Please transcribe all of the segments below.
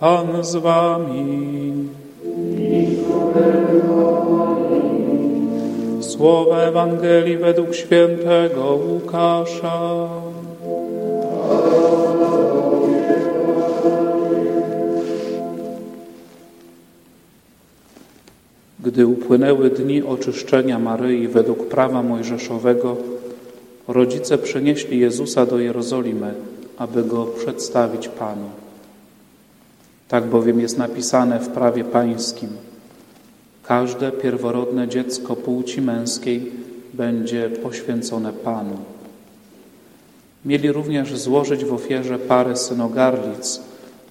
Pan z wami. Słowa Ewangelii według świętego Łukasza. Gdy upłynęły dni oczyszczenia Maryi według prawa mojżeszowego, rodzice przenieśli Jezusa do Jerozolimy, aby go przedstawić Panu. Tak bowiem jest napisane w prawie pańskim. Każde pierworodne dziecko płci męskiej będzie poświęcone Panu. Mieli również złożyć w ofierze parę synogarlic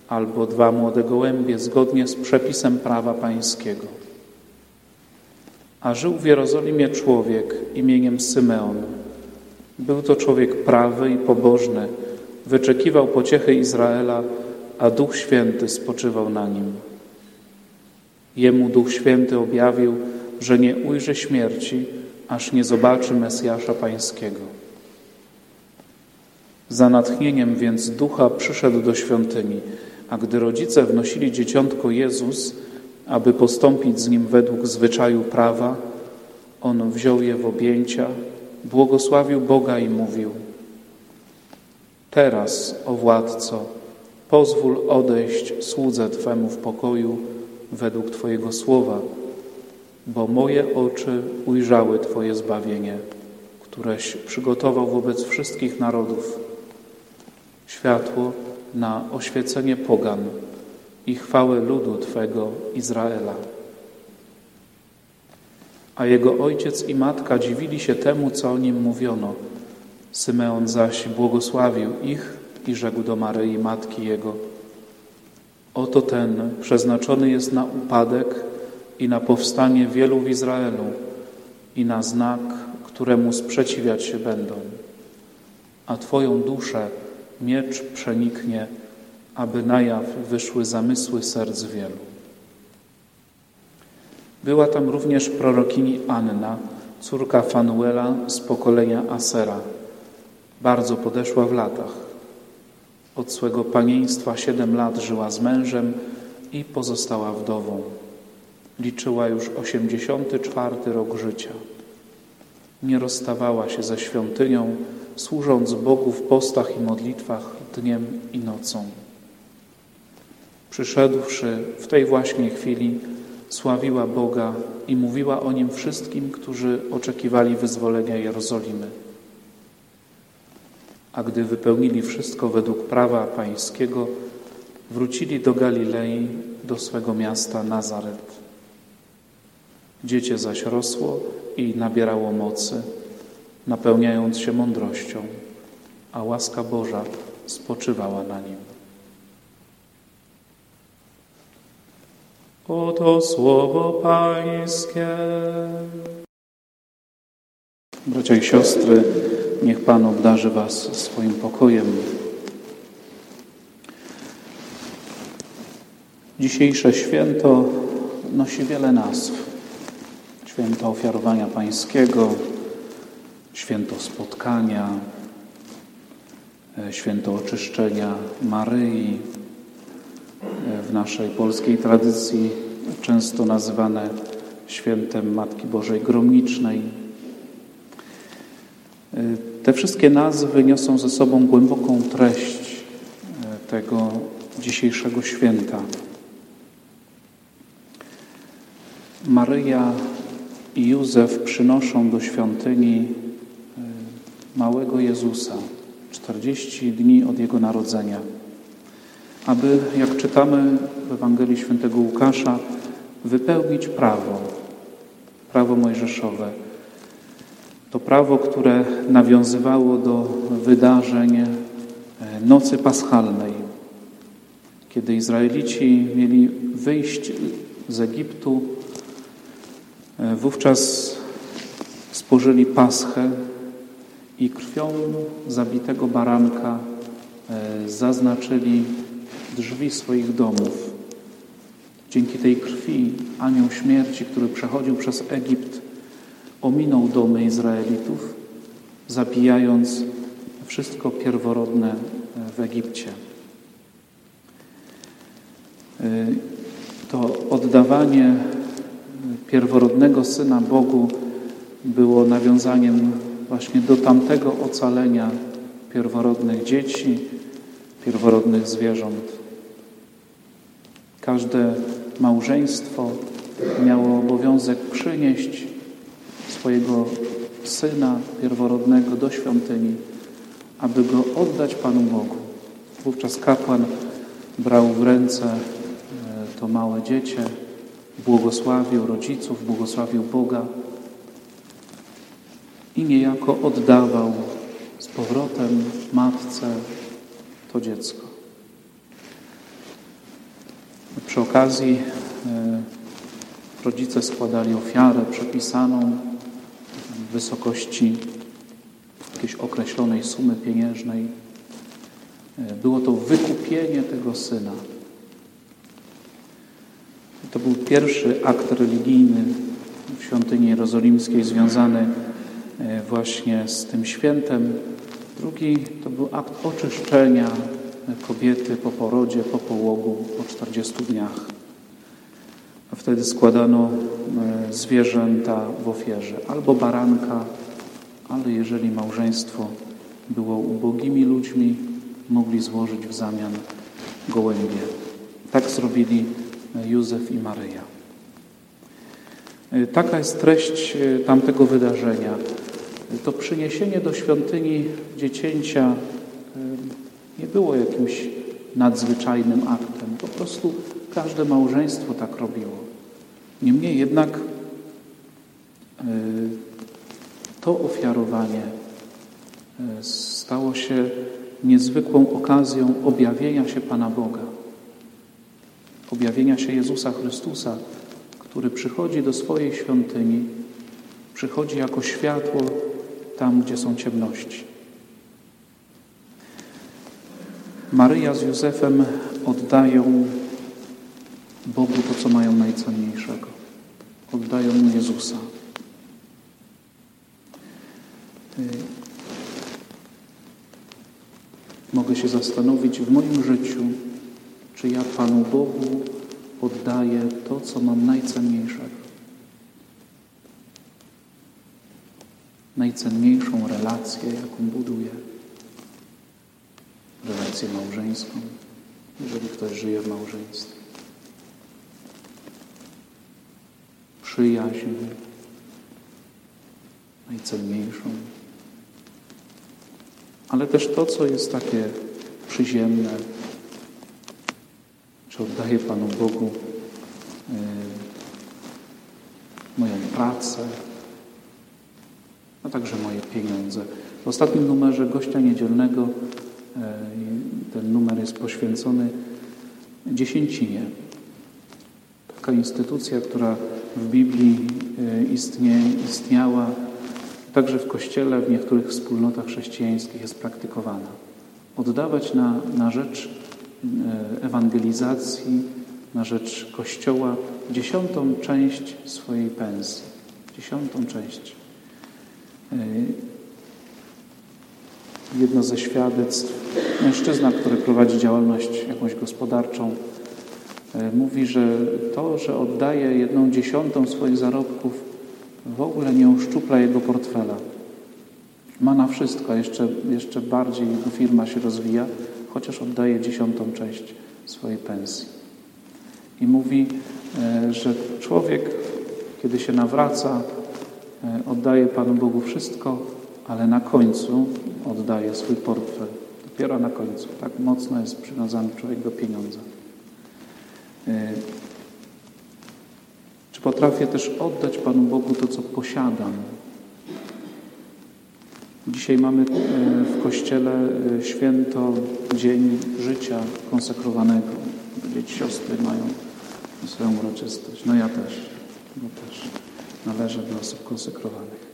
albo dwa młode gołębie zgodnie z przepisem prawa pańskiego. A żył w Jerozolimie człowiek imieniem Symeon. Był to człowiek prawy i pobożny, wyczekiwał pociechy Izraela, a Duch Święty spoczywał na nim. Jemu Duch Święty objawił, że nie ujrzy śmierci, aż nie zobaczy Mesjasza Pańskiego. Za natchnieniem więc Ducha przyszedł do świątyni, a gdy rodzice wnosili dzieciątko Jezus, aby postąpić z nim według zwyczaju prawa, on wziął je w objęcia, błogosławił Boga i mówił: Teraz, o władco, pozwól odejść słudze Twemu w pokoju według Twojego słowa, bo moje oczy ujrzały Twoje zbawienie, któreś przygotował wobec wszystkich narodów. Światło na oświecenie pogan i chwałę ludu Twego Izraela. A jego ojciec i matka dziwili się temu, co o nim mówiono. Symeon zaś błogosławił ich i rzekł do Maryi, matki jego: Oto ten przeznaczony jest na upadek i na powstanie wielu w Izraelu i na znak, któremu sprzeciwiać się będą. A Twoją duszę miecz przeniknie, aby na jaw wyszły zamysły serc wielu. Była tam również prorokini Anna, córka Fanuela z pokolenia Asera. Bardzo podeszła w latach. Od swego panieństwa siedem lat żyła z mężem i pozostała wdową. Liczyła już osiemdziesiąty czwarty rok życia. Nie rozstawała się ze świątynią, służąc Bogu w postach i modlitwach dniem i nocą. Przyszedłszy w tej właśnie chwili, sławiła Boga i mówiła o Nim wszystkim, którzy oczekiwali wyzwolenia Jerozolimy. A gdy wypełnili wszystko według prawa pańskiego, wrócili do Galilei, do swego miasta Nazaret. Dziecię zaś rosło i nabierało mocy, napełniając się mądrością, a łaska Boża spoczywała na nim. Oto słowo Pańskie. Bracia i siostry, niech Pan obdarzy Was swoim pokojem. Dzisiejsze święto nosi wiele nazw. Święto ofiarowania Pańskiego, święto spotkania, święto oczyszczenia Maryi, w naszej polskiej tradycji często nazywane świętem Matki Bożej Gromnicznej. Te wszystkie nazwy niosą ze sobą głęboką treść tego dzisiejszego święta. Maryja i Józef przynoszą do świątyni małego Jezusa, 40 dni od Jego narodzenia aby, jak czytamy w Ewangelii Świętego Łukasza, wypełnić prawo, prawo mojżeszowe. To prawo, które nawiązywało do wydarzeń e, nocy paschalnej, kiedy Izraelici mieli wyjść z Egiptu, e, wówczas spożyli paschę i krwią zabitego baranka e, zaznaczyli drzwi swoich domów. Dzięki tej krwi anioł śmierci, który przechodził przez Egipt, ominął domy Izraelitów, zabijając wszystko pierworodne w Egipcie. to oddawanie pierworodnego Syna Bogu było nawiązaniem właśnie do tamtego ocalenia pierworodnych dzieci, pierworodnych zwierząt. Każde małżeństwo miało obowiązek przynieść swojego syna pierworodnego do świątyni, aby go oddać Panu Bogu. Wówczas kapłan brał w ręce e, to małe dziecię, błogosławił rodziców, błogosławił Boga i niejako oddawał z powrotem matce to dziecko. Przy okazji e, rodzice składali ofiarę przepisaną w wysokości jakiejś określonej sumy pieniężnej. E, było to wykupienie tego syna. To był pierwszy akt religijny w świątyni jerozolimskiej związany e, właśnie z tym świętem. Drugi to był akt oczyszczenia kobiety po porodzie, po połogu, po 40 dniach. Wtedy składano e, zwierzęta w ofierze, albo baranka, ale jeżeli małżeństwo było ubogimi ludźmi, mogli złożyć w zamian gołębie. Tak zrobili Józef i Maryja. E, taka jest treść e, tamtego wydarzenia. To przyniesienie do świątyni dziecięcia nie było jakimś nadzwyczajnym aktem. Po prostu każde małżeństwo tak robiło. Niemniej jednak e, to ofiarowanie e, stało się niezwykłą okazją objawienia się Pana Boga, objawienia się Jezusa Chrystusa, który przychodzi do swojej świątyni, przychodzi jako światło tam, gdzie są ciemności. Maryja z Józefem oddają Bogu to, co mają najcenniejszego. Oddają Mu Jezusa. Y, mogę się zastanowić w moim życiu, czy ja Panu Bogu oddaję to, co mam najcenniejszego. Najcenniejszą relację, jaką buduję relację małżeńską, jeżeli ktoś żyje w małżeństwie. Przyjaźń najcenniejszą, ale też to, co jest takie przyziemne, czy oddaję Panu Bogu yy, moją pracę, a także moje pieniądze. W ostatnim numerze gościa niedzielnego E, ten numer jest poświęcony dziesięcinie. Taka instytucja, która w Biblii e, istnie, istniała, także w Kościele, w niektórych wspólnotach chrześcijańskich jest praktykowana. Oddawać na, na rzecz e, ewangelizacji, na rzecz Kościoła dziesiątą część swojej pensji. Dziesiątą część jedno ze świadectw. Mężczyzna, który prowadzi działalność jakąś gospodarczą, e, mówi, że to, że oddaje jedną dziesiątą swoich zarobków, w ogóle nie uszczupla jego portfela. Ma na wszystko, jeszcze, jeszcze bardziej jego firma się rozwija, chociaż oddaje dziesiątą część swojej pensji. I mówi, e, że człowiek, kiedy się nawraca, e, oddaje Panu Bogu wszystko, ale na końcu oddaje swój portfel. Dopiero na końcu. Tak mocno jest przywiązany człowiek do pieniądza. E, czy potrafię też oddać Panu Bogu to, co posiadam? Dzisiaj mamy e, w Kościele e, święto Dzień Życia Konsekrowanego. Dzieci siostry mają swoją uroczystość. No ja też. No też. Należę do osób konsekrowanych.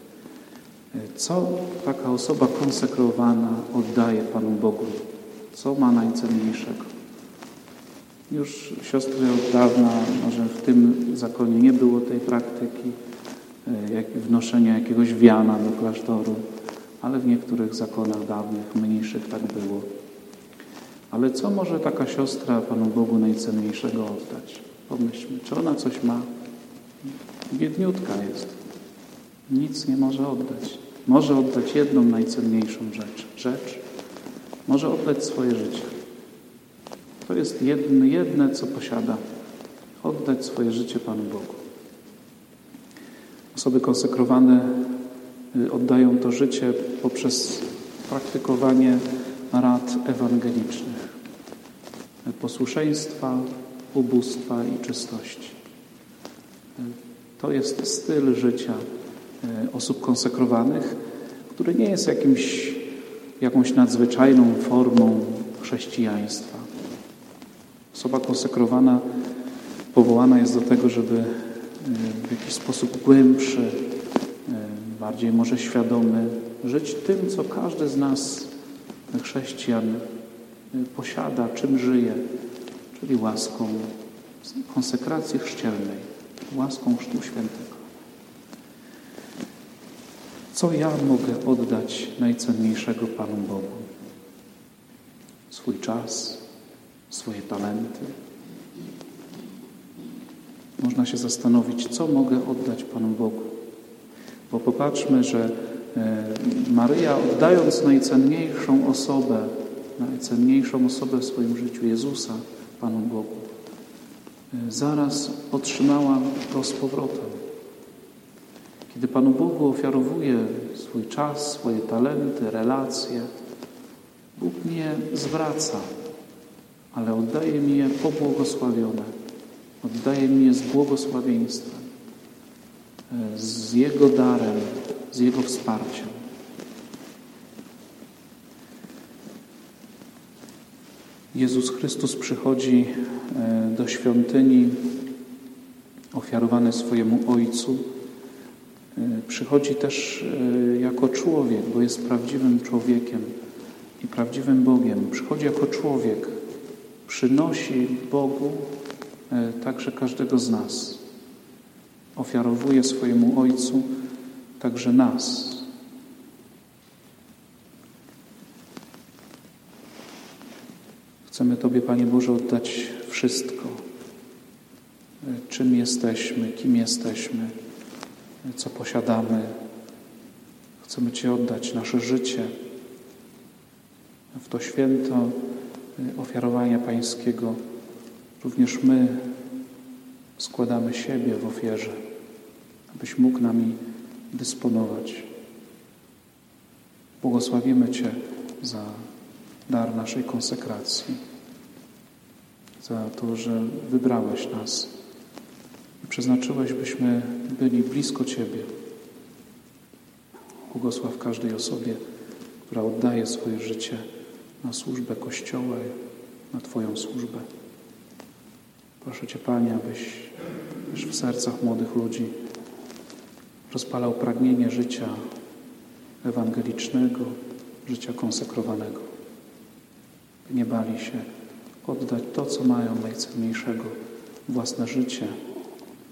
Co taka osoba konsekrowana oddaje Panu Bogu? Co ma najcenniejszego? Już siostry od dawna, może w tym zakonie nie było tej praktyki e, jak wnoszenia jakiegoś wiana do klasztoru, ale w niektórych zakonach dawnych, mniejszych tak było. Ale co może taka siostra Panu Bogu najcenniejszego oddać? Pomyślmy, czy ona coś ma? Biedniutka jest. Nic nie może oddać. Może oddać jedną najcenniejszą rzecz. Rzecz. Może oddać swoje życie. To jest jedne, jedne, co posiada. Oddać swoje życie Panu Bogu. Osoby konsekrowane y, oddają to życie poprzez praktykowanie rad ewangelicznych, posłuszeństwa, ubóstwa i czystości. To jest styl życia osób konsekrowanych, który nie jest jakimś, jakąś nadzwyczajną formą chrześcijaństwa. Osoba konsekrowana powołana jest do tego, żeby e, w jakiś sposób głębszy, e, bardziej może świadomy, żyć tym, co każdy z nas, chrześcijan, posiada, czym żyje, czyli łaską konsekracji chrzcielnej, łaską Chrztu Świętego. Co ja mogę oddać najcenniejszego Panu Bogu? Swój czas, swoje talenty. Można się zastanowić, co mogę oddać Panu Bogu. Bo popatrzmy, że e, Maryja oddając najcenniejszą osobę, najcenniejszą osobę w swoim życiu, Jezusa, Panu Bogu, e, zaraz otrzymała go z powrotem. Kiedy Panu Bogu ofiarowuje swój czas, swoje talenty, relacje, Bóg mnie zwraca, ale oddaje mi je pobłogosławione. Oddaje mi je z błogosławieństwem, e, z Jego darem, z Jego wsparciem. Jezus Chrystus przychodzi e, do świątyni ofiarowany swojemu Ojcu. E, przychodzi też jako człowiek, bo jest prawdziwym człowiekiem i prawdziwym Bogiem. Przychodzi jako człowiek. Przynosi Bogu także każdego z nas. Ofiarowuje swojemu Ojcu także nas, Chcemy Tobie, Panie Boże, oddać wszystko. Czym jesteśmy, kim jesteśmy, co posiadamy. Chcemy Ci oddać nasze życie w to święto ofiarowania Pańskiego. Również my składamy siebie w ofierze, abyś mógł nami dysponować. Błogosławimy Cię za dar naszej konsekracji, za to, że wybrałeś nas i przeznaczyłeś, byśmy byli blisko Ciebie. Błogosław każdej osobie, która oddaje swoje życie na służbę Kościoła, na Twoją służbę. Proszę Cię, Panie, abyś w sercach młodych ludzi rozpalał pragnienie życia ewangelicznego, życia konsekrowanego nie bali się oddać to, co mają najcenniejszego, własne życie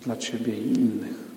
dla Ciebie i innych.